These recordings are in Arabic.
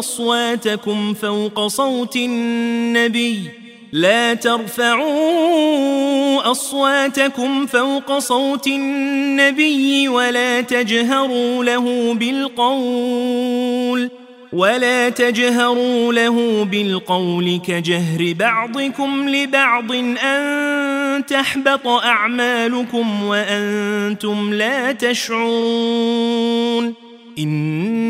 أصواتكم فوق صوت النبي. لا ترفعوا أصواتكم فوق صوت النبي ولا تجهروا له بالقول ولا تجهروا له بالقول كجهر بعضكم لبعض أن تحبط أعمالكم وأنتم لا تشعرون. إن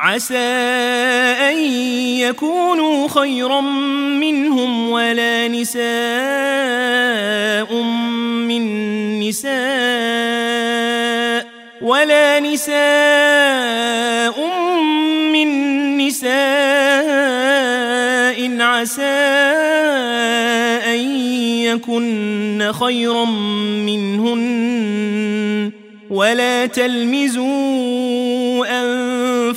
عسى أن يكونوا خيرا منهم ولا نساء من نساء ولا نساء من نساء عسى أن يكن خيرا منهن ولا تلمزوا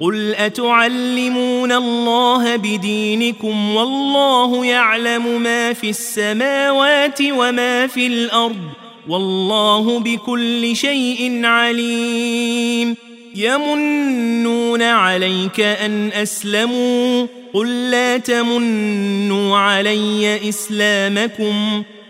قل اتعلمون الله بدينكم والله يعلم ما في السماوات وما في الأرض والله بكل شيء عليم يمنون عليك ان اسلموا قل لا تمنوا علي اسلامكم